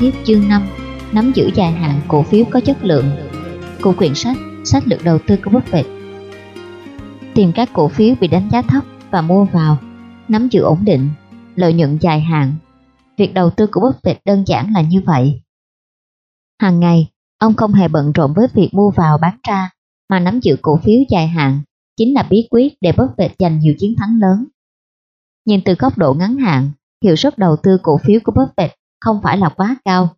tiếp chương 5 Nắm giữ dài hạn cổ phiếu có chất lượng. Của quyển sách Sách lược đầu tư của Buffett Tìm các cổ phiếu bị đánh giá thấp và mua vào, Nắm giữ ổn định, Lợi nhuận dài hạn. Việc đầu tư của Buffett đơn giản là như vậy. Hàng ngày, Ông không hề bận rộn với việc mua vào bán ra, Mà nắm giữ cổ phiếu dài hạn Chính là bí quyết để Buffett giành nhiều chiến thắng lớn. Nhìn từ góc độ ngắn hạn, hiệu suất đầu tư cổ phiếu của Buffett không phải là quá cao.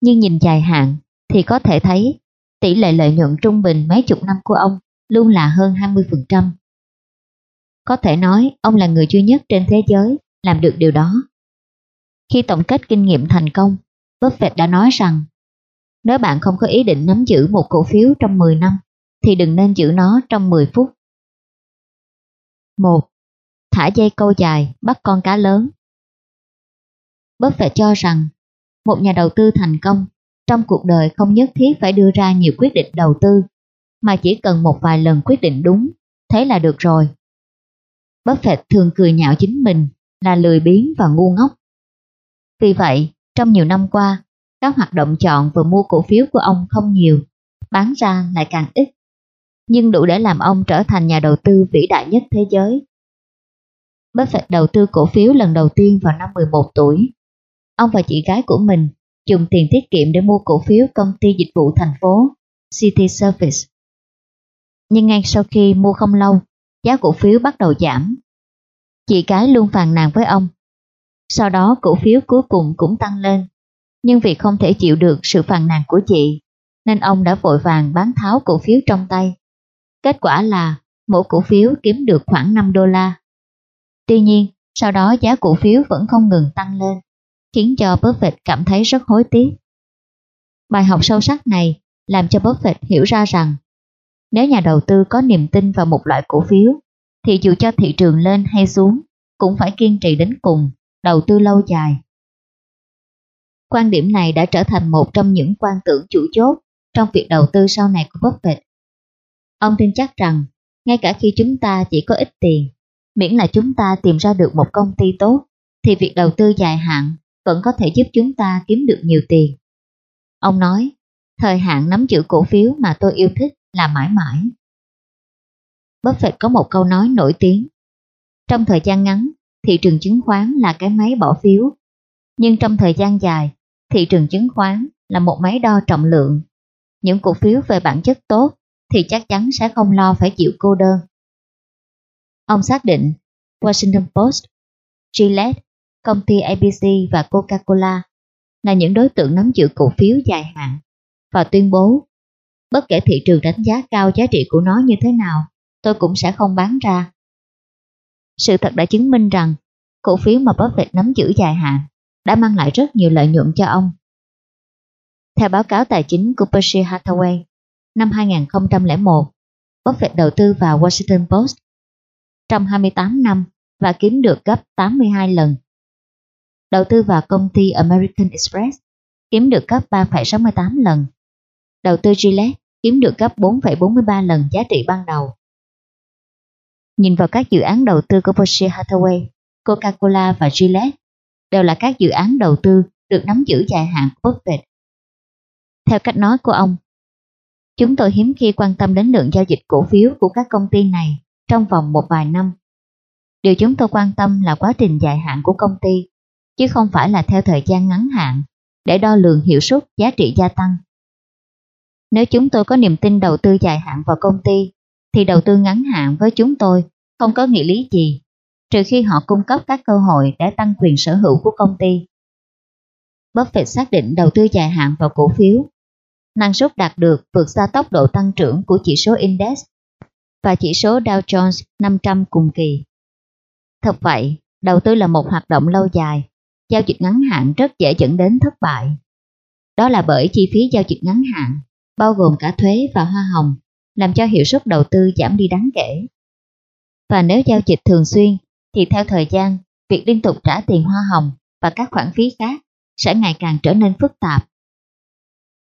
Nhưng nhìn dài hạn thì có thể thấy tỷ lệ lợi nhuận trung bình mấy chục năm của ông luôn là hơn 20%. Có thể nói ông là người duy nhất trên thế giới làm được điều đó. Khi tổng kết kinh nghiệm thành công, Buffett đã nói rằng nếu bạn không có ý định nắm giữ một cổ phiếu trong 10 năm thì đừng nên giữ nó trong 10 phút. 1. Thả dây câu dài, bắt con cá lớn Buffett cho rằng một nhà đầu tư thành công trong cuộc đời không nhất thiết phải đưa ra nhiều quyết định đầu tư, mà chỉ cần một vài lần quyết định đúng, thế là được rồi. Buffett thường cười nhạo chính mình là lười biếng và ngu ngốc. Vì vậy, trong nhiều năm qua, các hoạt động chọn và mua cổ phiếu của ông không nhiều, bán ra lại càng ít, nhưng đủ để làm ông trở thành nhà đầu tư vĩ đại nhất thế giới. Buffett đầu tư cổ phiếu lần đầu tiên vào năm 11 tuổi Ông và chị gái của mình dùng tiền tiết kiệm để mua cổ phiếu công ty dịch vụ thành phố City Service. Nhưng ngay sau khi mua không lâu, giá cổ phiếu bắt đầu giảm. Chị gái luôn phàn nàn với ông. Sau đó cổ phiếu cuối cùng cũng tăng lên. Nhưng vì không thể chịu được sự phàn nàn của chị, nên ông đã vội vàng bán tháo cổ phiếu trong tay. Kết quả là mỗi cổ phiếu kiếm được khoảng 5 đô la. Tuy nhiên, sau đó giá cổ phiếu vẫn không ngừng tăng lên khiến cho Buffett cảm thấy rất hối tiếc. Bài học sâu sắc này làm cho Buffett hiểu ra rằng nếu nhà đầu tư có niềm tin vào một loại cổ phiếu thì dù cho thị trường lên hay xuống cũng phải kiên trì đến cùng, đầu tư lâu dài. Quan điểm này đã trở thành một trong những quan tưởng chủ chốt trong việc đầu tư sau này của Buffett. Ông tin chắc rằng ngay cả khi chúng ta chỉ có ít tiền, miễn là chúng ta tìm ra được một công ty tốt, thì việc đầu tư dài hạn vẫn có thể giúp chúng ta kiếm được nhiều tiền. Ông nói, thời hạn nắm giữ cổ phiếu mà tôi yêu thích là mãi mãi. Buffett có một câu nói nổi tiếng. Trong thời gian ngắn, thị trường chứng khoán là cái máy bỏ phiếu. Nhưng trong thời gian dài, thị trường chứng khoán là một máy đo trọng lượng. Những cổ phiếu về bản chất tốt thì chắc chắn sẽ không lo phải chịu cô đơn. Ông xác định Washington Post, Gillette công ty ABC và Coca-Cola là những đối tượng nắm giữ cổ phiếu dài hạn và tuyên bố bất kể thị trường đánh giá cao giá trị của nó như thế nào, tôi cũng sẽ không bán ra. Sự thật đã chứng minh rằng cổ phiếu mà Buffett nắm giữ dài hạn đã mang lại rất nhiều lợi nhuận cho ông. Theo báo cáo tài chính của Berkshire Hathaway, năm 2001, Buffett đầu tư vào Washington Post trong 28 năm và kiếm được gấp 82 lần đầu tư vào công ty American Express kiếm được gấp 3,68 lần. Đầu tư Gillette kiếm được gấp 4,43 lần giá trị ban đầu. Nhìn vào các dự án đầu tư của Berkshire Hathaway, Coca-Cola và Gillette đều là các dự án đầu tư được nắm giữ dài hạn của Buffett. Theo cách nói của ông, chúng tôi hiếm khi quan tâm đến lượng giao dịch cổ phiếu của các công ty này trong vòng một vài năm. Điều chúng tôi quan tâm là quá trình dài hạn của công ty chứ không phải là theo thời gian ngắn hạn để đo lường hiệu suất giá trị gia tăng. Nếu chúng tôi có niềm tin đầu tư dài hạn vào công ty, thì đầu tư ngắn hạn với chúng tôi không có nghĩa lý gì, trừ khi họ cung cấp các cơ hội để tăng quyền sở hữu của công ty. Buffett xác định đầu tư dài hạn vào cổ phiếu. Năng suất đạt được vượt xa tốc độ tăng trưởng của chỉ số index và chỉ số Dow Jones 500 cùng kỳ. Thật vậy, đầu tư là một hoạt động lâu dài giao dịch ngắn hạn rất dễ dẫn đến thất bại. Đó là bởi chi phí giao dịch ngắn hạn, bao gồm cả thuế và hoa hồng, làm cho hiệu suất đầu tư giảm đi đáng kể. Và nếu giao dịch thường xuyên, thì theo thời gian, việc liên tục trả tiền hoa hồng và các khoản phí khác sẽ ngày càng trở nên phức tạp.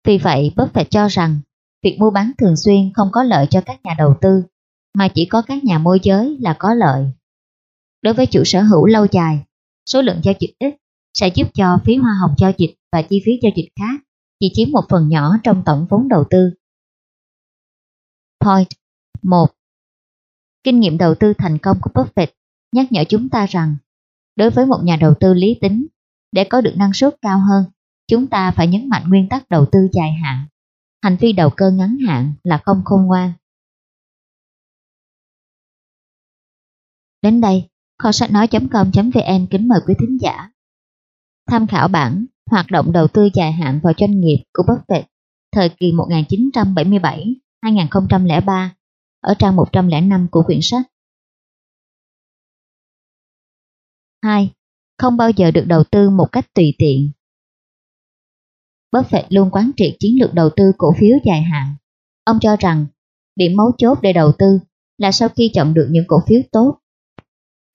Vì vậy, Buffett cho rằng việc mua bán thường xuyên không có lợi cho các nhà đầu tư, mà chỉ có các nhà môi giới là có lợi. Đối với chủ sở hữu lâu dài, số lượng giao dịch ít sẽ giúp cho phí hoa hồng giao dịch và chi phí giao dịch khác chỉ chiếm một phần nhỏ trong tổng vốn đầu tư. Point 1. Kinh nghiệm đầu tư thành công của Buffett nhắc nhở chúng ta rằng đối với một nhà đầu tư lý tính, để có được năng suất cao hơn, chúng ta phải nhấn mạnh nguyên tắc đầu tư dài hạn. Hành vi đầu cơ ngắn hạn là không khôn ngoan. Đến đây, kho sách nói.com.vn kính mời quý thính giả. Tham khảo bản Hoạt động đầu tư dài hạn vào doanh nghiệp của Buffett thời kỳ 1977-2003 ở trang 105 của quyển sách. 2. Không bao giờ được đầu tư một cách tùy tiện. Buffett luôn quán triệt chiến lược đầu tư cổ phiếu dài hạn. Ông cho rằng, điểm mấu chốt để đầu tư là sau khi chọn được những cổ phiếu tốt.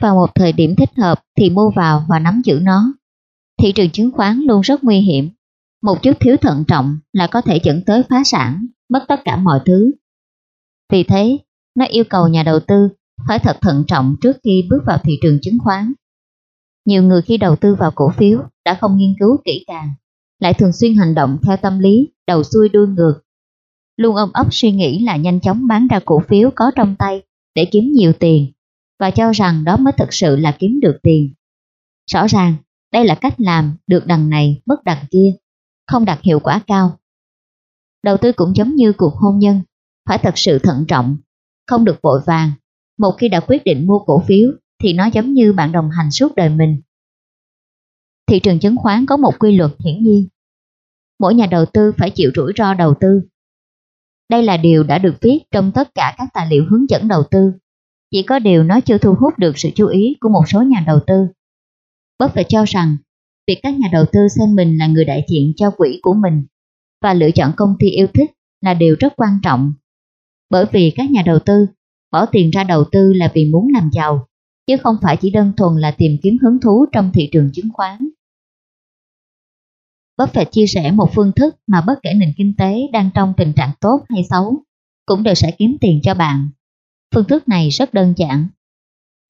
Vào một thời điểm thích hợp thì mua vào và nắm giữ nó. Thị trường chứng khoán luôn rất nguy hiểm. Một chút thiếu thận trọng là có thể dẫn tới phá sản, mất tất cả mọi thứ. Vì thế, nó yêu cầu nhà đầu tư phải thật thận trọng trước khi bước vào thị trường chứng khoán. Nhiều người khi đầu tư vào cổ phiếu đã không nghiên cứu kỹ càng, lại thường xuyên hành động theo tâm lý đầu xuôi đuôi ngược. Luôn ôm ấp suy nghĩ là nhanh chóng bán ra cổ phiếu có trong tay để kiếm nhiều tiền và cho rằng đó mới thực sự là kiếm được tiền. Rõ ràng, đây là cách làm được đằng này mất đằng kia, không đạt hiệu quả cao. Đầu tư cũng giống như cuộc hôn nhân, phải thật sự thận trọng, không được vội vàng. Một khi đã quyết định mua cổ phiếu thì nó giống như bạn đồng hành suốt đời mình. Thị trường chứng khoán có một quy luật hiển nhiên. Mỗi nhà đầu tư phải chịu rủi ro đầu tư. Đây là điều đã được viết trong tất cả các tài liệu hướng dẫn đầu tư. Chỉ có điều nó chưa thu hút được sự chú ý của một số nhà đầu tư. Buffett cho rằng việc các nhà đầu tư xem mình là người đại diện cho quỹ của mình và lựa chọn công ty yêu thích là điều rất quan trọng. Bởi vì các nhà đầu tư bỏ tiền ra đầu tư là vì muốn làm giàu, chứ không phải chỉ đơn thuần là tìm kiếm hứng thú trong thị trường chứng khoán. Buffett chia sẻ một phương thức mà bất kể nền kinh tế đang trong tình trạng tốt hay xấu, cũng đều sẽ kiếm tiền cho bạn. Phương thức này rất đơn giản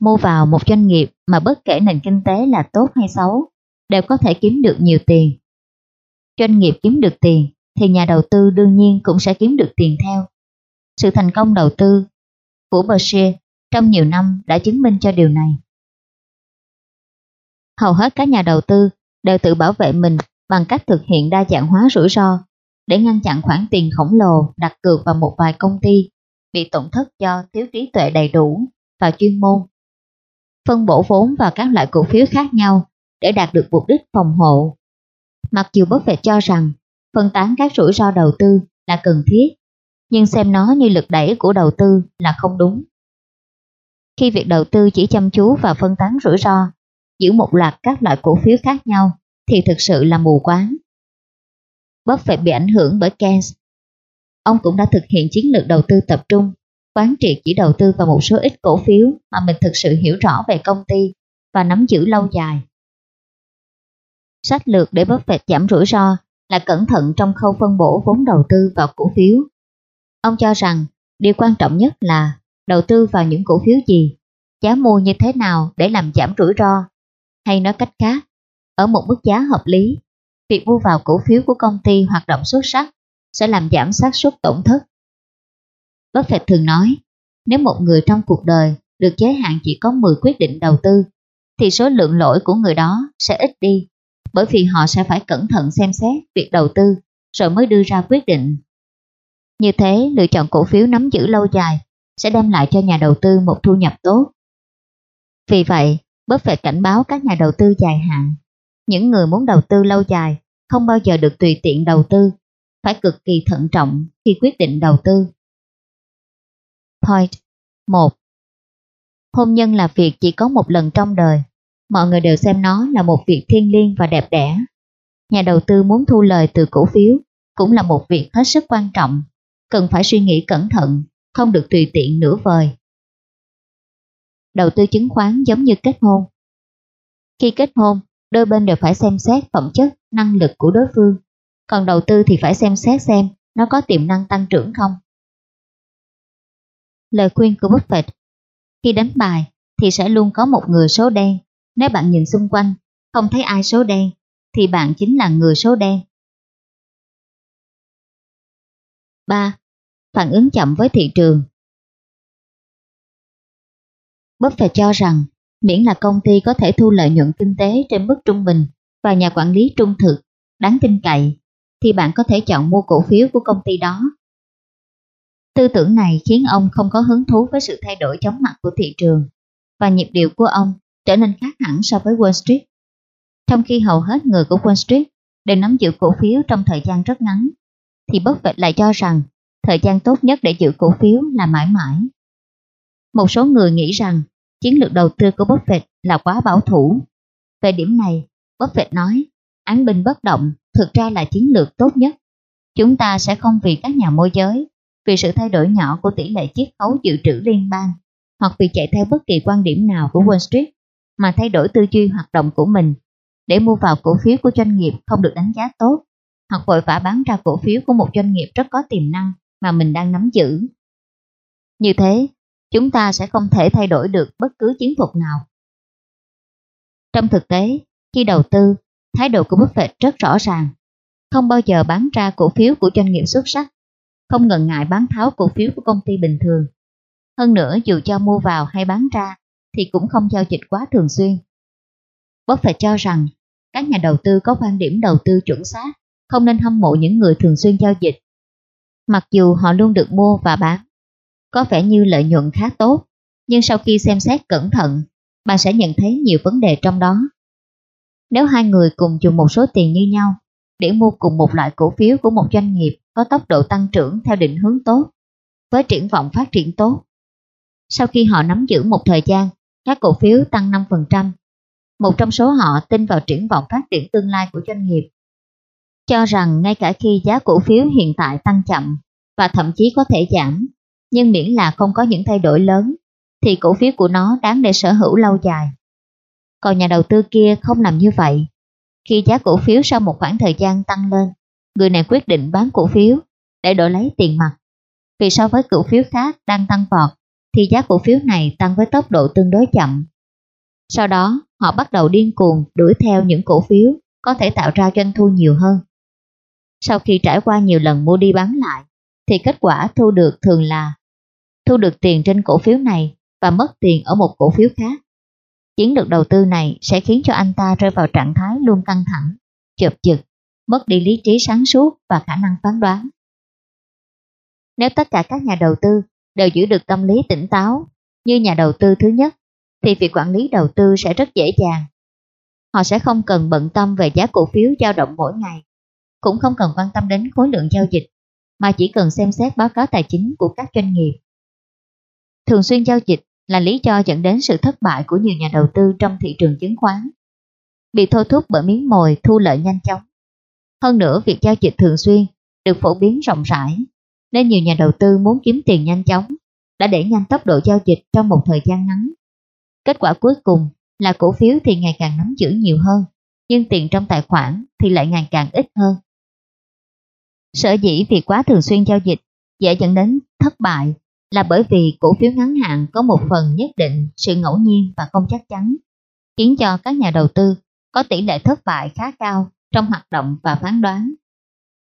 Mua vào một doanh nghiệp mà bất kể nền kinh tế là tốt hay xấu, đều có thể kiếm được nhiều tiền. Doanh nghiệp kiếm được tiền thì nhà đầu tư đương nhiên cũng sẽ kiếm được tiền theo. Sự thành công đầu tư của Berkshire trong nhiều năm đã chứng minh cho điều này. Hầu hết các nhà đầu tư đều tự bảo vệ mình bằng cách thực hiện đa dạng hóa rủi ro để ngăn chặn khoản tiền khổng lồ đặt cược vào một vài công ty bị tổn thất do thiếu trí tuệ đầy đủ và chuyên môn phân bổ vốn vào các loại cổ phiếu khác nhau để đạt được mục đích phòng hộ. Mặc dù Buffett cho rằng phân tán các rủi ro đầu tư là cần thiết, nhưng xem nó như lực đẩy của đầu tư là không đúng. Khi việc đầu tư chỉ chăm chú vào phân tán rủi ro, giữ một loạt các loại cổ phiếu khác nhau thì thực sự là mù quáng. Buffett bị ảnh hưởng bởi Keynes. Ông cũng đã thực hiện chiến lược đầu tư tập trung quán triệt chỉ đầu tư vào một số ít cổ phiếu mà mình thực sự hiểu rõ về công ty và nắm giữ lâu dài. Sách lược để Buffett giảm rủi ro là cẩn thận trong khâu phân bổ vốn đầu tư vào cổ phiếu. Ông cho rằng điều quan trọng nhất là đầu tư vào những cổ phiếu gì, giá mua như thế nào để làm giảm rủi ro, hay nói cách khác, ở một mức giá hợp lý, việc mua vào cổ phiếu của công ty hoạt động xuất sắc sẽ làm giảm xác suất tổn thất Buffett thường nói, nếu một người trong cuộc đời được giới hạn chỉ có 10 quyết định đầu tư, thì số lượng lỗi của người đó sẽ ít đi, bởi vì họ sẽ phải cẩn thận xem xét việc đầu tư rồi mới đưa ra quyết định. Như thế, lựa chọn cổ phiếu nắm giữ lâu dài sẽ đem lại cho nhà đầu tư một thu nhập tốt. Vì vậy, Buffett cảnh báo các nhà đầu tư dài hạn, những người muốn đầu tư lâu dài không bao giờ được tùy tiện đầu tư, phải cực kỳ thận trọng khi quyết định đầu tư. Point 1. Hôn nhân là việc chỉ có một lần trong đời. Mọi người đều xem nó là một việc thiêng liêng và đẹp đẽ. Nhà đầu tư muốn thu lời từ cổ phiếu cũng là một việc hết sức quan trọng. Cần phải suy nghĩ cẩn thận, không được tùy tiện nửa vời. Đầu tư chứng khoán giống như kết hôn. Khi kết hôn, đôi bên đều phải xem xét phẩm chất, năng lực của đối phương. Còn đầu tư thì phải xem xét xem nó có tiềm năng tăng trưởng không. Lời khuyên của Buffett Khi đánh bài thì sẽ luôn có một người số đen. Nếu bạn nhìn xung quanh không thấy ai số đen, thì bạn chính là người số đen. 3. Phản ứng chậm với thị trường Buffett cho rằng miễn là công ty có thể thu lợi nhuận kinh tế trên mức trung bình và nhà quản lý trung thực, đáng tin cậy, thì bạn có thể chọn mua cổ phiếu của công ty đó. Tư tưởng này khiến ông không có hứng thú với sự thay đổi chóng mặt của thị trường và nhịp điệu của ông trở nên khác hẳn so với Wall Street. Trong khi hầu hết người của Wall Street đều nắm giữ cổ phiếu trong thời gian rất ngắn, thì Buffett lại cho rằng thời gian tốt nhất để giữ cổ phiếu là mãi mãi. Một số người nghĩ rằng chiến lược đầu tư của Buffett là quá bảo thủ. Về điểm này, Buffett nói, án binh bất động thực ra là chiến lược tốt nhất. Chúng ta sẽ không vì các nhà môi giới, vì sự thay đổi nhỏ của tỷ lệ chiết khấu dự trữ liên bang, hoặc vì chạy theo bất kỳ quan điểm nào của Wall Street, mà thay đổi tư duy hoạt động của mình để mua vào cổ phiếu của doanh nghiệp không được đánh giá tốt, hoặc vội vã bán ra cổ phiếu của một doanh nghiệp rất có tiềm năng mà mình đang nắm giữ. Như thế, chúng ta sẽ không thể thay đổi được bất cứ chiến thuật nào. Trong thực tế, khi đầu tư, thái độ của Buffett rất rõ ràng. Không bao giờ bán ra cổ phiếu của doanh nghiệp xuất sắc, không ngần ngại bán tháo cổ phiếu của công ty bình thường. Hơn nữa dù cho mua vào hay bán ra thì cũng không giao dịch quá thường xuyên. Buffett cho rằng các nhà đầu tư có quan điểm đầu tư chuẩn xác, không nên hâm mộ những người thường xuyên giao dịch. Mặc dù họ luôn được mua và bán, có vẻ như lợi nhuận khá tốt, nhưng sau khi xem xét cẩn thận, bạn sẽ nhận thấy nhiều vấn đề trong đó. Nếu hai người cùng dùng một số tiền như nhau để mua cùng một loại cổ phiếu của một doanh nghiệp có tốc độ tăng trưởng theo định hướng tốt, với triển vọng phát triển tốt. Sau khi họ nắm giữ một thời gian, các cổ phiếu tăng 5%, một trong số họ tin vào triển vọng phát triển tương lai của doanh nghiệp. Cho rằng ngay cả khi giá cổ phiếu hiện tại tăng chậm và thậm chí có thể giảm, nhưng miễn là không có những thay đổi lớn, thì cổ phiếu của nó đáng để sở hữu lâu dài. Còn nhà đầu tư kia không làm như vậy. Khi giá cổ phiếu sau một khoảng thời gian tăng lên, người này quyết định bán cổ phiếu để đổi lấy tiền mặt. Vì so với cổ phiếu khác đang tăng vọt, thì giá cổ phiếu này tăng với tốc độ tương đối chậm. Sau đó, họ bắt đầu điên cuồng đuổi theo những cổ phiếu có thể tạo ra doanh thu nhiều hơn. Sau khi trải qua nhiều lần mua đi bán lại, thì kết quả thu được thường là thu được tiền trên cổ phiếu này và mất tiền ở một cổ phiếu khác. Chiến lược đầu tư này sẽ khiến cho anh ta rơi vào trạng thái luôn căng thẳng, chợp chực, mất đi lý trí sáng suốt và khả năng phán đoán. Nếu tất cả các nhà đầu tư đều giữ được tâm lý tỉnh táo như nhà đầu tư thứ nhất, thì việc quản lý đầu tư sẽ rất dễ dàng. Họ sẽ không cần bận tâm về giá cổ phiếu dao động mỗi ngày, cũng không cần quan tâm đến khối lượng giao dịch, mà chỉ cần xem xét báo cáo tài chính của các doanh nghiệp. Thường xuyên giao dịch là lý do dẫn đến sự thất bại của nhiều nhà đầu tư trong thị trường chứng khoán. Bị thôi thúc bởi miếng mồi thu lợi nhanh chóng. Hơn nữa, việc giao dịch thường xuyên được phổ biến rộng rãi, nên nhiều nhà đầu tư muốn kiếm tiền nhanh chóng đã đẩy nhanh tốc độ giao dịch trong một thời gian ngắn. Kết quả cuối cùng là cổ phiếu thì ngày càng nắm giữ nhiều hơn, nhưng tiền trong tài khoản thì lại ngày càng ít hơn. Sở dĩ việc quá thường xuyên giao dịch dễ dẫn đến thất bại là bởi vì cổ phiếu ngắn hạn có một phần nhất định sự ngẫu nhiên và không chắc chắn, khiến cho các nhà đầu tư có tỷ lệ thất bại khá cao trong hoạt động và phán đoán.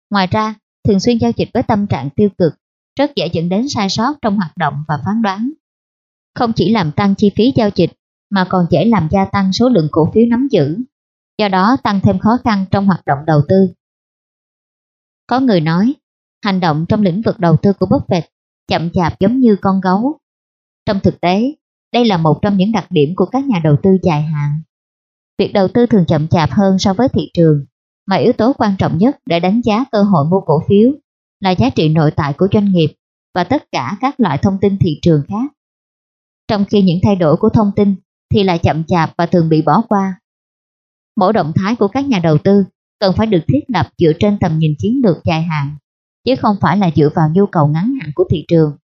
Ngoài ra, thường xuyên giao dịch với tâm trạng tiêu cực rất dễ dẫn đến sai sót trong hoạt động và phán đoán. Không chỉ làm tăng chi phí giao dịch mà còn dễ làm gia tăng số lượng cổ phiếu nắm giữ, do đó tăng thêm khó khăn trong hoạt động đầu tư. Có người nói, hành động trong lĩnh vực đầu tư của Buffett chậm chạp giống như con gấu. Trong thực tế, đây là một trong những đặc điểm của các nhà đầu tư dài hạn. Việc đầu tư thường chậm chạp hơn so với thị trường, mà yếu tố quan trọng nhất để đánh giá cơ hội mua cổ phiếu là giá trị nội tại của doanh nghiệp và tất cả các loại thông tin thị trường khác. Trong khi những thay đổi của thông tin thì là chậm chạp và thường bị bỏ qua. Mỗi động thái của các nhà đầu tư cần phải được thiết lập dựa trên tầm nhìn chiến lược dài hạn chứ không phải là dựa vào nhu cầu ngắn hạn của thị trường.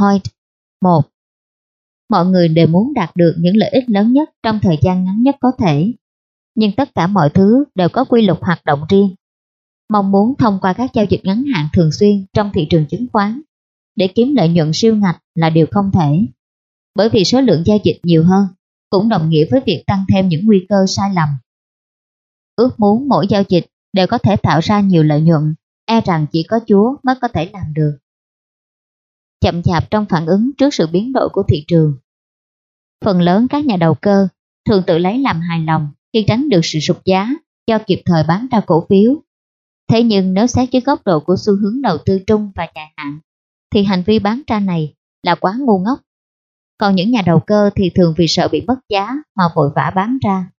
Point 1. Mọi người đều muốn đạt được những lợi ích lớn nhất trong thời gian ngắn nhất có thể, nhưng tất cả mọi thứ đều có quy luật hoạt động riêng. Mong muốn thông qua các giao dịch ngắn hạn thường xuyên trong thị trường chứng khoán để kiếm lợi nhuận siêu ngạch là điều không thể, bởi vì số lượng giao dịch nhiều hơn cũng đồng nghĩa với việc tăng thêm những nguy cơ sai lầm. Ước muốn mỗi giao dịch đều có thể tạo ra nhiều lợi nhuận, e rằng chỉ có Chúa mới có thể làm được. Chậm chạp trong phản ứng trước sự biến đổi của thị trường. Phần lớn các nhà đầu cơ thường tự lấy làm hài lòng khi tránh được sự sụt giá cho kịp thời bán ra cổ phiếu. Thế nhưng nếu xét dưới góc độ của xu hướng đầu tư trung và dài hạn, thì hành vi bán ra này là quá ngu ngốc. Còn những nhà đầu cơ thì thường vì sợ bị mất giá mà vội vã bán ra.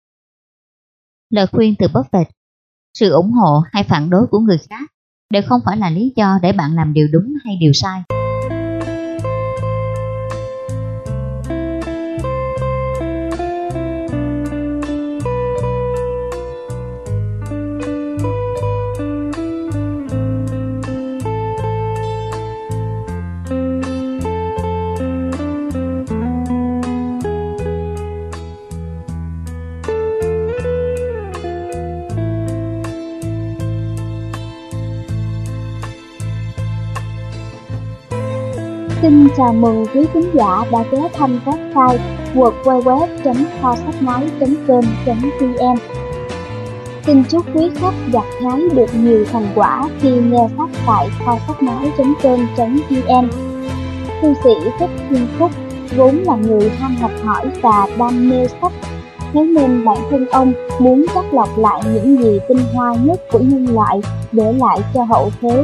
Lời khuyên từ Buffett, sự ủng hộ hay phản đối của người khác đều không phải là lý do để bạn làm điều đúng hay điều sai. Chào mừng quý khán giả đã ghé thăm website www.kho-sách-nói.com.vn Xin chúc quý khách gặt hái được nhiều thành quả khi nghe sách tại kho sách nói.com.vn Thư sĩ Thích Thiên Phúc, vốn là người ham học hỏi và đam mê sách, Thế nên bản thân ông muốn chắc lọc lại những gì tinh hoa nhất của nhân loại để lại cho hậu thế.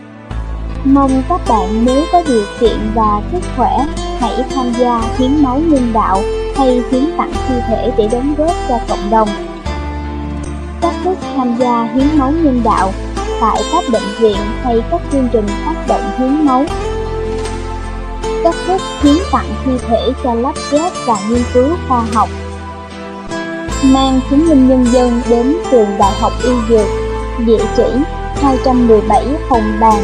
Mong các bạn nếu có điều kiện và sức khỏe, hãy tham gia hiến máu nhân đạo hay hiến tặng thi thể để đóng góp cho cộng đồng. Cách thức tham gia hiến máu nhân đạo tại các bệnh viện hay các chương trình phát động hiến máu. Cách thức hiến tặng thi thể cho lắp ghép và nghiên cứu khoa học. Mang chứng minh nhân dân đến trường Đại học Y Dược, địa chỉ 217 Hồng Bàng,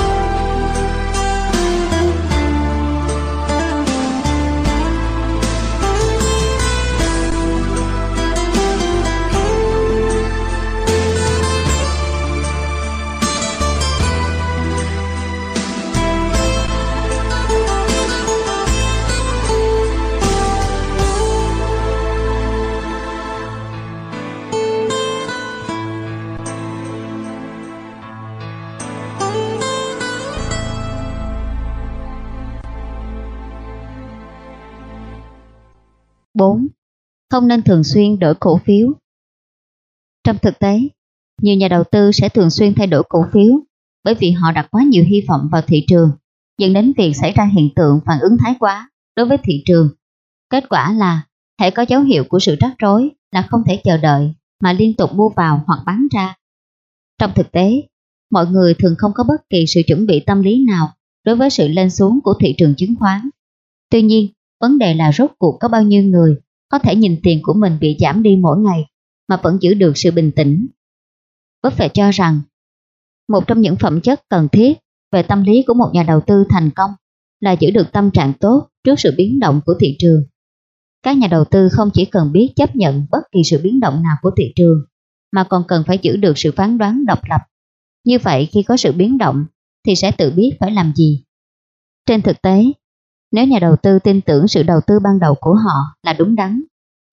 Không nên thường xuyên đổi cổ phiếu. Trong thực tế, nhiều nhà đầu tư sẽ thường xuyên thay đổi cổ phiếu bởi vì họ đặt quá nhiều hy vọng vào thị trường, dẫn đến việc xảy ra hiện tượng phản ứng thái quá đối với thị trường. Kết quả là, thể có dấu hiệu của sự rắc rối là không thể chờ đợi mà liên tục mua vào hoặc bán ra. Trong thực tế, mọi người thường không có bất kỳ sự chuẩn bị tâm lý nào đối với sự lên xuống của thị trường chứng khoán. Tuy nhiên, vấn đề là rốt cuộc có bao nhiêu người có thể nhìn tiền của mình bị giảm đi mỗi ngày mà vẫn giữ được sự bình tĩnh. Buffett cho rằng, một trong những phẩm chất cần thiết về tâm lý của một nhà đầu tư thành công là giữ được tâm trạng tốt trước sự biến động của thị trường. Các nhà đầu tư không chỉ cần biết chấp nhận bất kỳ sự biến động nào của thị trường, mà còn cần phải giữ được sự phán đoán độc lập. Như vậy khi có sự biến động thì sẽ tự biết phải làm gì. Trên thực tế, nếu nhà đầu tư tin tưởng sự đầu tư ban đầu của họ là đúng đắn,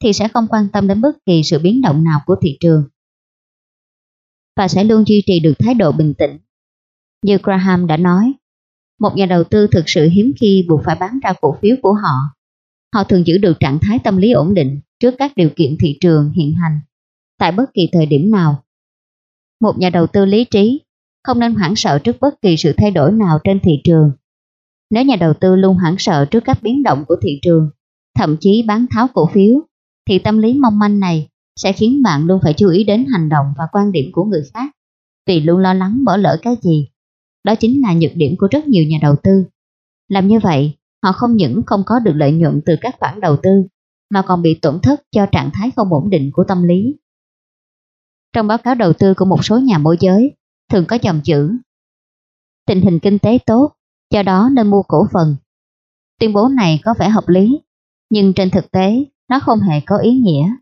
thì sẽ không quan tâm đến bất kỳ sự biến động nào của thị trường. Và sẽ luôn duy trì được thái độ bình tĩnh. Như Graham đã nói, một nhà đầu tư thực sự hiếm khi buộc phải bán ra cổ phiếu của họ. Họ thường giữ được trạng thái tâm lý ổn định trước các điều kiện thị trường hiện hành, tại bất kỳ thời điểm nào. Một nhà đầu tư lý trí không nên hoảng sợ trước bất kỳ sự thay đổi nào trên thị trường. Nếu nhà đầu tư luôn hoảng sợ trước các biến động của thị trường, thậm chí bán tháo cổ phiếu, thì tâm lý mong manh này sẽ khiến bạn luôn phải chú ý đến hành động và quan điểm của người khác, vì luôn lo lắng bỏ lỡ cái gì. Đó chính là nhược điểm của rất nhiều nhà đầu tư. Làm như vậy, họ không những không có được lợi nhuận từ các khoản đầu tư, mà còn bị tổn thất cho trạng thái không ổn định của tâm lý. Trong báo cáo đầu tư của một số nhà môi giới, thường có dòng chữ Tình hình kinh tế tốt, do đó nên mua cổ phần. Tuyên bố này có vẻ hợp lý, nhưng trên thực tế nó không hề có ý nghĩa.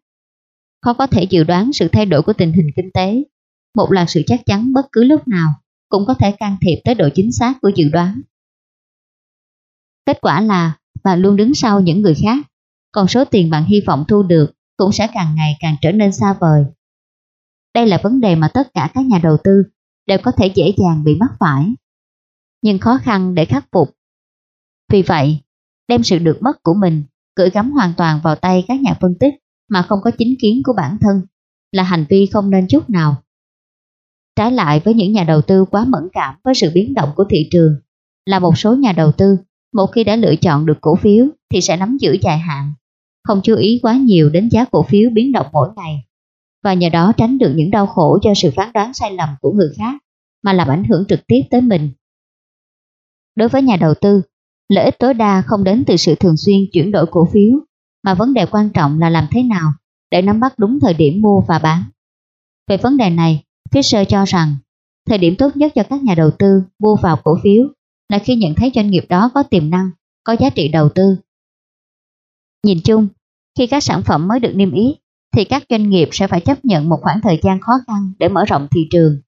Khó có thể dự đoán sự thay đổi của tình hình kinh tế, một là sự chắc chắn bất cứ lúc nào cũng có thể can thiệp tới độ chính xác của dự đoán. Kết quả là bạn luôn đứng sau những người khác, còn số tiền bạn hy vọng thu được cũng sẽ càng ngày càng trở nên xa vời. Đây là vấn đề mà tất cả các nhà đầu tư đều có thể dễ dàng bị mắc phải, nhưng khó khăn để khắc phục. Vì vậy, đem sự được mất của mình gửi gắm hoàn toàn vào tay các nhà phân tích mà không có chính kiến của bản thân là hành vi không nên chút nào. Trái lại với những nhà đầu tư quá mẫn cảm với sự biến động của thị trường, là một số nhà đầu tư một khi đã lựa chọn được cổ phiếu thì sẽ nắm giữ dài hạn, không chú ý quá nhiều đến giá cổ phiếu biến động mỗi ngày và nhờ đó tránh được những đau khổ do sự phán đoán sai lầm của người khác mà làm ảnh hưởng trực tiếp tới mình. Đối với nhà đầu tư, lợi ích tối đa không đến từ sự thường xuyên chuyển đổi cổ phiếu, mà vấn đề quan trọng là làm thế nào để nắm bắt đúng thời điểm mua và bán. Về vấn đề này, Fisher cho rằng thời điểm tốt nhất cho các nhà đầu tư mua vào cổ phiếu là khi nhận thấy doanh nghiệp đó có tiềm năng, có giá trị đầu tư. Nhìn chung, khi các sản phẩm mới được niêm yết, thì các doanh nghiệp sẽ phải chấp nhận một khoảng thời gian khó khăn để mở rộng thị trường.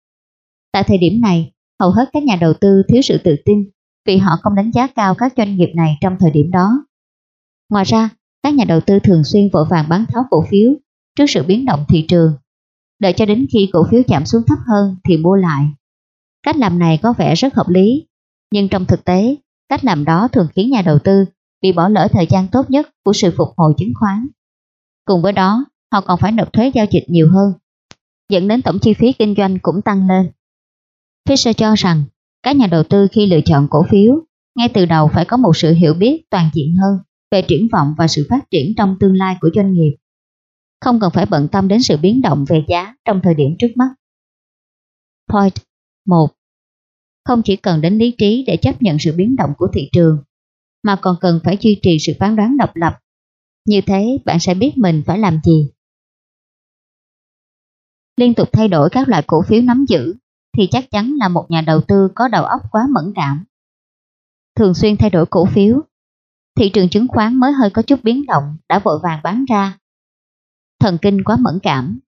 Tại thời điểm này, hầu hết các nhà đầu tư thiếu sự tự tin vì họ không đánh giá cao các doanh nghiệp này trong thời điểm đó. Ngoài ra, các nhà đầu tư thường xuyên vội vàng bán tháo cổ phiếu trước sự biến động thị trường. Đợi cho đến khi cổ phiếu giảm xuống thấp hơn thì mua lại. Cách làm này có vẻ rất hợp lý, nhưng trong thực tế, cách làm đó thường khiến nhà đầu tư bị bỏ lỡ thời gian tốt nhất của sự phục hồi chứng khoán. Cùng với đó, họ còn phải nộp thuế giao dịch nhiều hơn, dẫn đến tổng chi phí kinh doanh cũng tăng lên. Fisher cho rằng, các nhà đầu tư khi lựa chọn cổ phiếu, ngay từ đầu phải có một sự hiểu biết toàn diện hơn về triển vọng và sự phát triển trong tương lai của doanh nghiệp. Không cần phải bận tâm đến sự biến động về giá trong thời điểm trước mắt. Point 1. Không chỉ cần đến lý trí để chấp nhận sự biến động của thị trường, mà còn cần phải duy trì sự phán đoán độc lập. Như thế bạn sẽ biết mình phải làm gì. Liên tục thay đổi các loại cổ phiếu nắm giữ thì chắc chắn là một nhà đầu tư có đầu óc quá mẫn cảm. Thường xuyên thay đổi cổ phiếu, thị trường chứng khoán mới hơi có chút biến động đã vội vàng bán ra. Thần kinh quá mẫn cảm,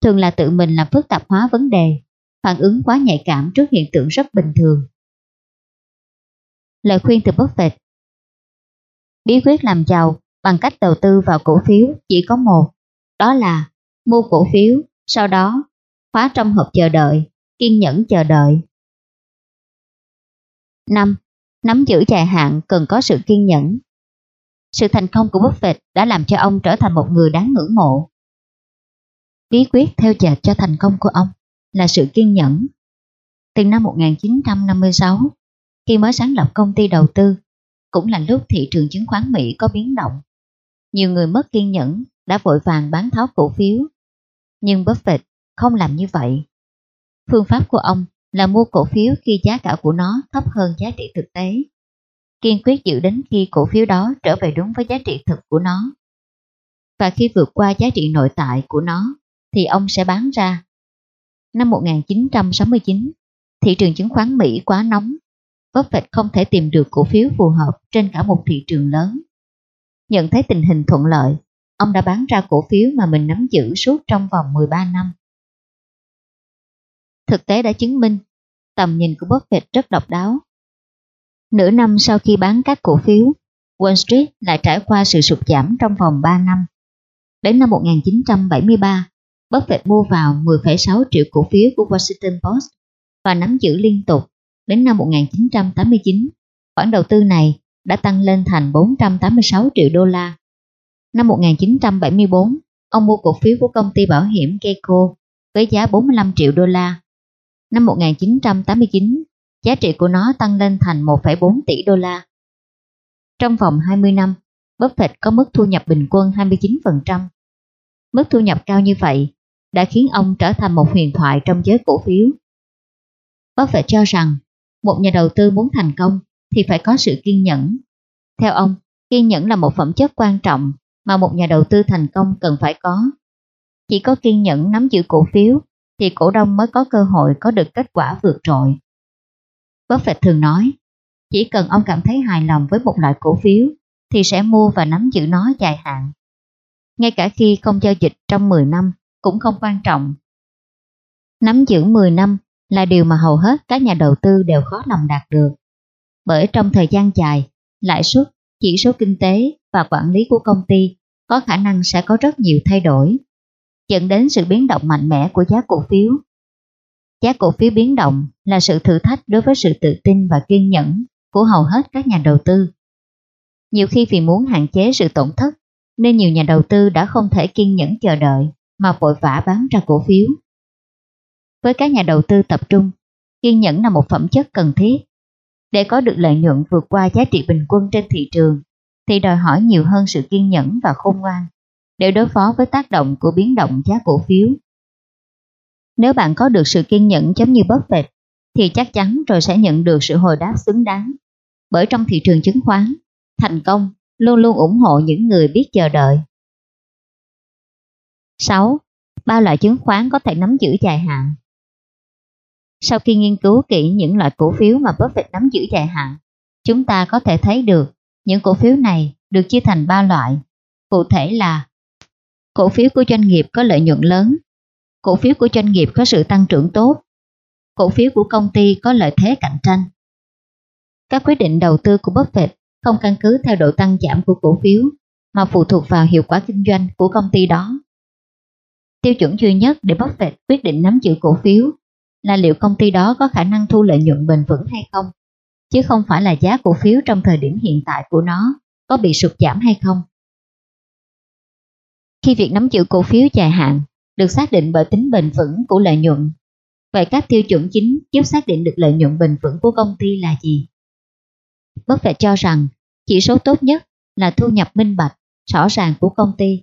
thường là tự mình làm phức tạp hóa vấn đề, phản ứng quá nhạy cảm trước hiện tượng rất bình thường. Lời khuyên từ Buffett Bí quyết làm giàu bằng cách đầu tư vào cổ phiếu chỉ có một, đó là mua cổ phiếu, sau đó khóa trong hộp chờ đợi kiên nhẫn chờ đợi. 5. Nắm giữ dài hạn cần có sự kiên nhẫn. Sự thành công của Buffett đã làm cho ông trở thành một người đáng ngưỡng mộ. Bí quyết theo dệt cho thành công của ông là sự kiên nhẫn. Từ năm 1956, khi mới sáng lập công ty đầu tư, cũng là lúc thị trường chứng khoán Mỹ có biến động. Nhiều người mất kiên nhẫn đã vội vàng bán tháo cổ phiếu. Nhưng Buffett không làm như vậy. Phương pháp của ông là mua cổ phiếu khi giá cả của nó thấp hơn giá trị thực tế. Kiên quyết giữ đến khi cổ phiếu đó trở về đúng với giá trị thực của nó. Và khi vượt qua giá trị nội tại của nó, thì ông sẽ bán ra. Năm 1969, thị trường chứng khoán Mỹ quá nóng. Buffett không thể tìm được cổ phiếu phù hợp trên cả một thị trường lớn. Nhận thấy tình hình thuận lợi, ông đã bán ra cổ phiếu mà mình nắm giữ suốt trong vòng 13 năm. Thực tế đã chứng minh, tầm nhìn của Buffett rất độc đáo. Nửa năm sau khi bán các cổ phiếu, Wall Street lại trải qua sự sụt giảm trong vòng 3 năm. Đến năm 1973, Buffett mua vào 10,6 triệu cổ phiếu của Washington Post và nắm giữ liên tục. Đến năm 1989, khoản đầu tư này đã tăng lên thành 486 triệu đô la. Năm 1974, ông mua cổ phiếu của công ty bảo hiểm Keiko với giá 45 triệu đô la. Năm 1989, giá trị của nó tăng lên thành 1,4 tỷ đô la. Trong vòng 20 năm, Buffett có mức thu nhập bình quân 29%. Mức thu nhập cao như vậy đã khiến ông trở thành một huyền thoại trong giới cổ phiếu. Buffett cho rằng, một nhà đầu tư muốn thành công thì phải có sự kiên nhẫn. Theo ông, kiên nhẫn là một phẩm chất quan trọng mà một nhà đầu tư thành công cần phải có. Chỉ có kiên nhẫn nắm giữ cổ phiếu thì cổ đông mới có cơ hội có được kết quả vượt trội. Buffett thường nói, chỉ cần ông cảm thấy hài lòng với một loại cổ phiếu thì sẽ mua và nắm giữ nó dài hạn. Ngay cả khi không giao dịch trong 10 năm cũng không quan trọng. Nắm giữ 10 năm là điều mà hầu hết các nhà đầu tư đều khó lòng đạt được. Bởi trong thời gian dài, lãi suất, chỉ số kinh tế và quản lý của công ty có khả năng sẽ có rất nhiều thay đổi, dẫn đến sự biến động mạnh mẽ của giá cổ phiếu. Giá cổ phiếu biến động là sự thử thách đối với sự tự tin và kiên nhẫn của hầu hết các nhà đầu tư. Nhiều khi vì muốn hạn chế sự tổn thất, nên nhiều nhà đầu tư đã không thể kiên nhẫn chờ đợi mà vội vã bán ra cổ phiếu. Với các nhà đầu tư tập trung, kiên nhẫn là một phẩm chất cần thiết. Để có được lợi nhuận vượt qua giá trị bình quân trên thị trường, thì đòi hỏi nhiều hơn sự kiên nhẫn và khôn ngoan để đối phó với tác động của biến động giá cổ phiếu. Nếu bạn có được sự kiên nhẫn giống như Buffett, thì chắc chắn rồi sẽ nhận được sự hồi đáp xứng đáng. Bởi trong thị trường chứng khoán, thành công luôn luôn ủng hộ những người biết chờ đợi. 6. Ba loại chứng khoán có thể nắm giữ dài hạn Sau khi nghiên cứu kỹ những loại cổ phiếu mà Buffett nắm giữ dài hạn, chúng ta có thể thấy được những cổ phiếu này được chia thành ba loại. Cụ thể là cổ phiếu của doanh nghiệp có lợi nhuận lớn, cổ phiếu của doanh nghiệp có sự tăng trưởng tốt, cổ phiếu của công ty có lợi thế cạnh tranh. Các quyết định đầu tư của Buffett không căn cứ theo độ tăng giảm của cổ phiếu mà phụ thuộc vào hiệu quả kinh doanh của công ty đó. Tiêu chuẩn duy nhất để Buffett quyết định nắm giữ cổ phiếu là liệu công ty đó có khả năng thu lợi nhuận bền vững hay không, chứ không phải là giá cổ phiếu trong thời điểm hiện tại của nó có bị sụt giảm hay không. Khi việc nắm giữ cổ phiếu dài hạn được xác định bởi tính bền vững của lợi nhuận, vậy các tiêu chuẩn chính giúp xác định được lợi nhuận bền vững của công ty là gì? Buffett cho rằng chỉ số tốt nhất là thu nhập minh bạch, rõ ràng của công ty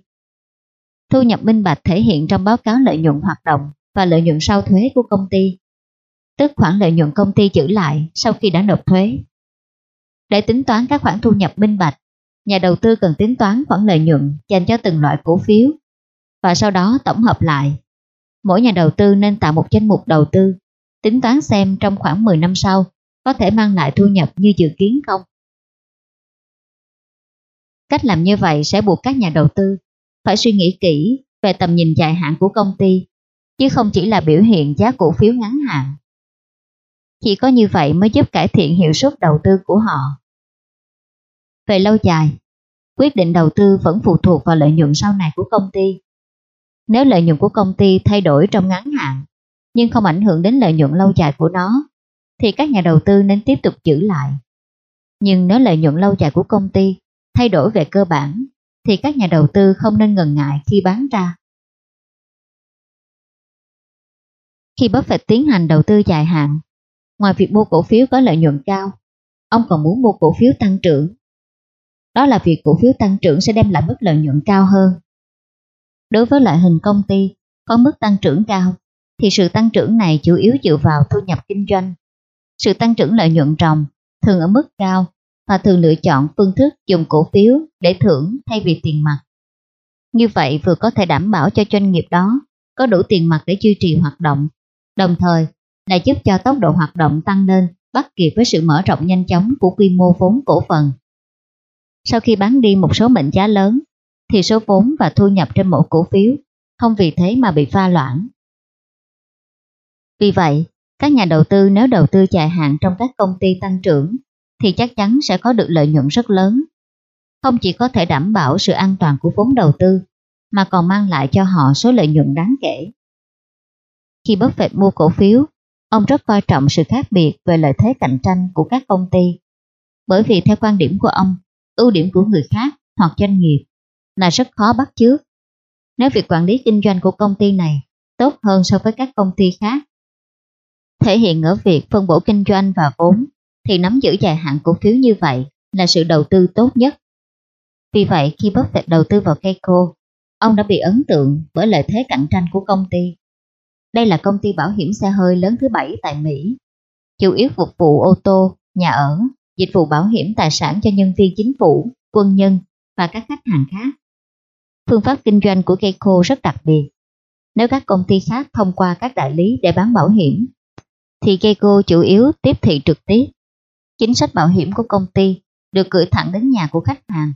Thu nhập minh bạch thể hiện trong báo cáo lợi nhuận hoạt động và lợi nhuận sau thuế của công ty, tức khoản lợi nhuận công ty giữ lại sau khi đã nộp thuế. Để tính toán các khoản thu nhập minh bạch, nhà đầu tư cần tính toán khoản lợi nhuận dành cho từng loại cổ phiếu và sau đó tổng hợp lại. Mỗi nhà đầu tư nên tạo một danh mục đầu tư, tính toán xem trong khoảng 10 năm sau có thể mang lại thu nhập như dự kiến không. Cách làm như vậy sẽ buộc các nhà đầu tư phải suy nghĩ kỹ về tầm nhìn dài hạn của công ty, chứ không chỉ là biểu hiện giá cổ phiếu ngắn hạn. Chỉ có như vậy mới giúp cải thiện hiệu suất đầu tư của họ. Về lâu dài, quyết định đầu tư vẫn phụ thuộc vào lợi nhuận sau này của công ty. Nếu lợi nhuận của công ty thay đổi trong ngắn hạn, nhưng không ảnh hưởng đến lợi nhuận lâu dài của nó, thì các nhà đầu tư nên tiếp tục giữ lại. Nhưng nếu lợi nhuận lâu dài của công ty thay đổi về cơ bản, thì các nhà đầu tư không nên ngần ngại khi bán ra. Khi Buffett tiến hành đầu tư dài hạn, ngoài việc mua cổ phiếu có lợi nhuận cao, ông còn muốn mua cổ phiếu tăng trưởng. Đó là việc cổ phiếu tăng trưởng sẽ đem lại mức lợi nhuận cao hơn. Đối với loại hình công ty có mức tăng trưởng cao, thì sự tăng trưởng này chủ yếu dựa vào thu nhập kinh doanh. Sự tăng trưởng lợi nhuận ròng thường ở mức cao và thường lựa chọn phương thức dùng cổ phiếu để thưởng thay vì tiền mặt. Như vậy vừa có thể đảm bảo cho doanh nghiệp đó có đủ tiền mặt để duy trì hoạt động, đồng thời lại giúp cho tốc độ hoạt động tăng lên bắt kịp với sự mở rộng nhanh chóng của quy mô vốn cổ phần. Sau khi bán đi một số mệnh giá lớn, thì số vốn và thu nhập trên mỗi cổ phiếu không vì thế mà bị pha loãng. Vì vậy, các nhà đầu tư nếu đầu tư dài hạn trong các công ty tăng trưởng thì chắc chắn sẽ có được lợi nhuận rất lớn. Không chỉ có thể đảm bảo sự an toàn của vốn đầu tư, mà còn mang lại cho họ số lợi nhuận đáng kể. Khi Buffett mua cổ phiếu, ông rất coi trọng sự khác biệt về lợi thế cạnh tranh của các công ty. Bởi vì theo quan điểm của ông, ưu điểm của người khác hoặc doanh nghiệp là rất khó bắt chước. Nếu việc quản lý kinh doanh của công ty này tốt hơn so với các công ty khác, thể hiện ở việc phân bổ kinh doanh và vốn thì nắm giữ dài hạn cổ phiếu như vậy là sự đầu tư tốt nhất. Vì vậy khi Buffett đầu tư vào Keiko, ông đã bị ấn tượng bởi lợi thế cạnh tranh của công ty. Đây là công ty bảo hiểm xe hơi lớn thứ bảy tại Mỹ, chủ yếu phục vụ ô tô, nhà ở, dịch vụ bảo hiểm tài sản cho nhân viên chính phủ, quân nhân và các khách hàng khác. Phương pháp kinh doanh của Geico rất đặc biệt. Nếu các công ty khác thông qua các đại lý để bán bảo hiểm, thì Geico chủ yếu tiếp thị trực tiếp. Chính sách bảo hiểm của công ty được gửi thẳng đến nhà của khách hàng.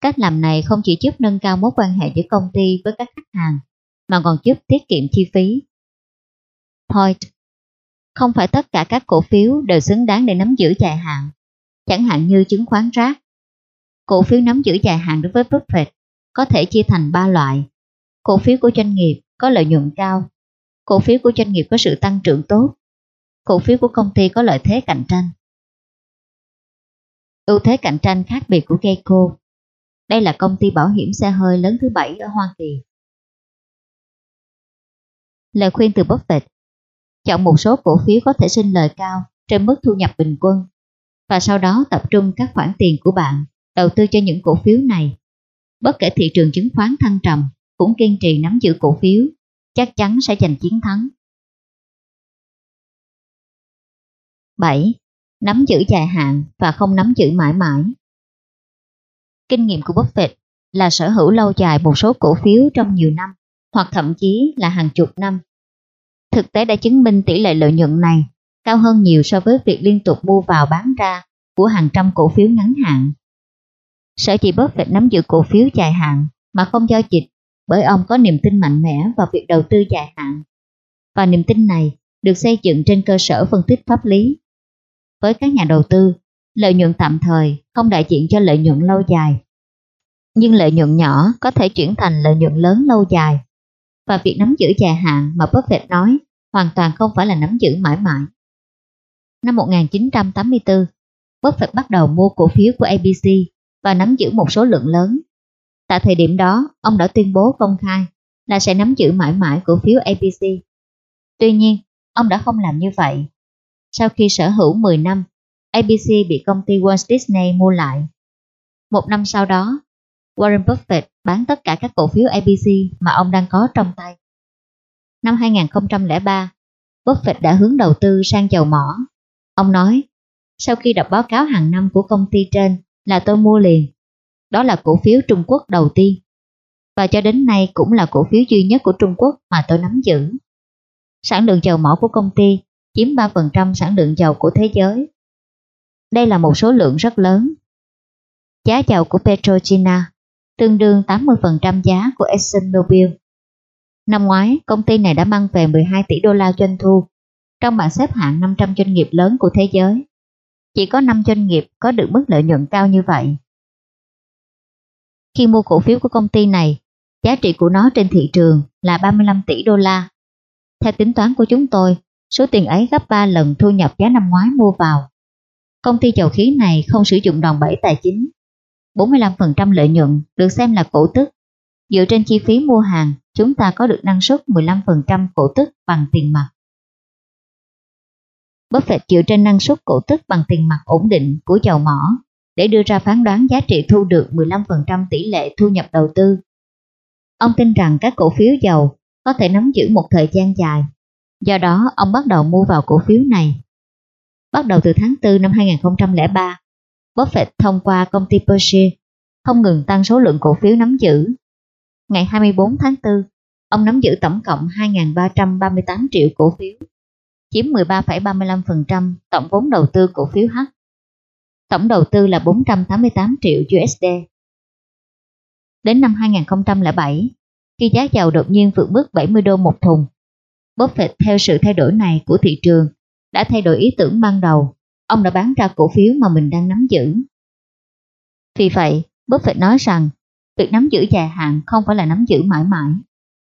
Cách làm này không chỉ giúp nâng cao mối quan hệ giữa công ty với các khách hàng, mà còn giúp tiết kiệm chi phí. Point không phải tất cả các cổ phiếu đều xứng đáng để nắm giữ dài hạn, chẳng hạn như chứng khoán rác. Cổ phiếu nắm giữ dài hạn đối với Buffett có thể chia thành 3 loại. Cổ phiếu của doanh nghiệp có lợi nhuận cao, cổ phiếu của doanh nghiệp có sự tăng trưởng tốt, cổ phiếu của công ty có lợi thế cạnh tranh. Ưu thế cạnh tranh khác biệt của Geico. Đây là công ty bảo hiểm xe hơi lớn thứ bảy ở Hoa Kỳ. Lời khuyên từ Buffett Chọn một số cổ phiếu có thể sinh lời cao trên mức thu nhập bình quân và sau đó tập trung các khoản tiền của bạn đầu tư cho những cổ phiếu này. Bất kể thị trường chứng khoán thăng trầm, cũng kiên trì nắm giữ cổ phiếu, chắc chắn sẽ giành chiến thắng. 7 nắm giữ dài hạn và không nắm giữ mãi mãi. Kinh nghiệm của Buffett là sở hữu lâu dài một số cổ phiếu trong nhiều năm, hoặc thậm chí là hàng chục năm. Thực tế đã chứng minh tỷ lệ lợi nhuận này cao hơn nhiều so với việc liên tục mua vào bán ra của hàng trăm cổ phiếu ngắn hạn. Sở dĩ Buffett nắm giữ cổ phiếu dài hạn mà không giao dịch bởi ông có niềm tin mạnh mẽ vào việc đầu tư dài hạn. Và niềm tin này được xây dựng trên cơ sở phân tích pháp lý với các nhà đầu tư, lợi nhuận tạm thời không đại diện cho lợi nhuận lâu dài. Nhưng lợi nhuận nhỏ có thể chuyển thành lợi nhuận lớn lâu dài. Và việc nắm giữ dài hạn mà Buffett nói hoàn toàn không phải là nắm giữ mãi mãi. Năm 1984, Buffett bắt đầu mua cổ phiếu của ABC và nắm giữ một số lượng lớn. Tại thời điểm đó, ông đã tuyên bố công khai là sẽ nắm giữ mãi mãi cổ phiếu ABC. Tuy nhiên, ông đã không làm như vậy sau khi sở hữu 10 năm, ABC bị công ty Walt Disney mua lại. Một năm sau đó, Warren Buffett bán tất cả các cổ phiếu ABC mà ông đang có trong tay. Năm 2003, Buffett đã hướng đầu tư sang dầu mỏ. Ông nói, sau khi đọc báo cáo hàng năm của công ty trên là tôi mua liền. Đó là cổ phiếu Trung Quốc đầu tiên. Và cho đến nay cũng là cổ phiếu duy nhất của Trung Quốc mà tôi nắm giữ. Sản lượng dầu mỏ của công ty chiếm 3% sản lượng dầu của thế giới. Đây là một số lượng rất lớn. Giá dầu của Petrochina tương đương 80% giá của ExxonMobil. Năm ngoái, công ty này đã mang về 12 tỷ đô la doanh thu trong bảng xếp hạng 500 doanh nghiệp lớn của thế giới. Chỉ có 5 doanh nghiệp có được mức lợi nhuận cao như vậy. Khi mua cổ phiếu của công ty này, giá trị của nó trên thị trường là 35 tỷ đô la. Theo tính toán của chúng tôi, Số tiền ấy gấp 3 lần thu nhập giá năm ngoái mua vào. Công ty dầu khí này không sử dụng đòn bẩy tài chính. 45% lợi nhuận được xem là cổ tức. Dựa trên chi phí mua hàng, chúng ta có được năng suất 15% cổ tức bằng tiền mặt. Buffett dựa trên năng suất cổ tức bằng tiền mặt ổn định của dầu mỏ để đưa ra phán đoán giá trị thu được 15% tỷ lệ thu nhập đầu tư. Ông tin rằng các cổ phiếu dầu có thể nắm giữ một thời gian dài, do đó ông bắt đầu mua vào cổ phiếu này. Bắt đầu từ tháng 4 năm 2003, Buffett thông qua công ty Berkshire không ngừng tăng số lượng cổ phiếu nắm giữ. Ngày 24 tháng 4, ông nắm giữ tổng cộng 2.338 triệu cổ phiếu, chiếm 13,35% tổng vốn đầu tư cổ phiếu H. Tổng đầu tư là 488 triệu USD. Đến năm 2007, khi giá dầu đột nhiên vượt mức 70 đô một thùng, Buffett theo sự thay đổi này của thị trường đã thay đổi ý tưởng ban đầu, ông đã bán ra cổ phiếu mà mình đang nắm giữ. Vì vậy, Buffett nói rằng việc nắm giữ dài hạn không phải là nắm giữ mãi mãi,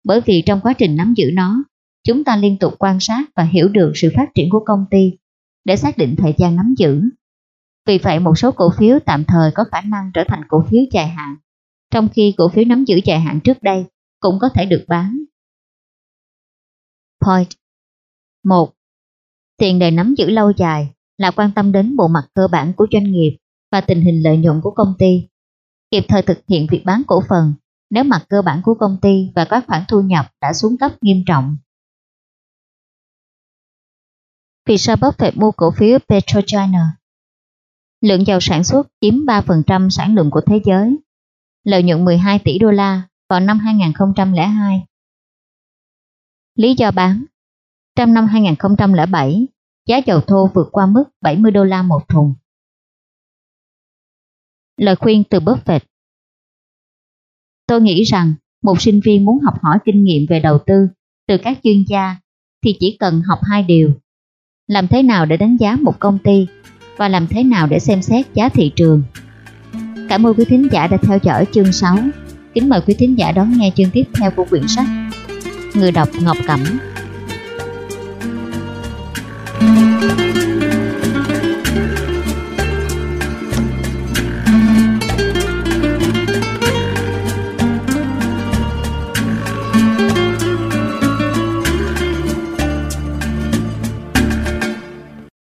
bởi vì trong quá trình nắm giữ nó, chúng ta liên tục quan sát và hiểu được sự phát triển của công ty để xác định thời gian nắm giữ. Vì vậy một số cổ phiếu tạm thời có khả năng trở thành cổ phiếu dài hạn, trong khi cổ phiếu nắm giữ dài hạn trước đây cũng có thể được bán. Point 1. Tiền đề nắm giữ lâu dài là quan tâm đến bộ mặt cơ bản của doanh nghiệp và tình hình lợi nhuận của công ty. Kịp thời thực hiện việc bán cổ phần nếu mặt cơ bản của công ty và các khoản thu nhập đã xuống cấp nghiêm trọng. Vì sao Buffett mua cổ phiếu PetroChina? Lượng dầu sản xuất chiếm 3% sản lượng của thế giới, lợi nhuận 12 tỷ đô la vào năm 2002. Lý do bán Trong năm 2007, giá dầu thô vượt qua mức 70 đô la một thùng. Lời khuyên từ Buffett Tôi nghĩ rằng một sinh viên muốn học hỏi kinh nghiệm về đầu tư từ các chuyên gia thì chỉ cần học hai điều. Làm thế nào để đánh giá một công ty và làm thế nào để xem xét giá thị trường. Cảm ơn quý thính giả đã theo dõi chương 6. Kính mời quý thính giả đón nghe chương tiếp theo của quyển sách Người đọc Ngọc Cẩm.